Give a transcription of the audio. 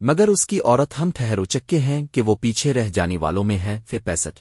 مگر اس کی عورت ہم ٹھہرو چکے ہیں کہ وہ پیچھے رہ جانے والوں میں ہے، پھر پیسٹ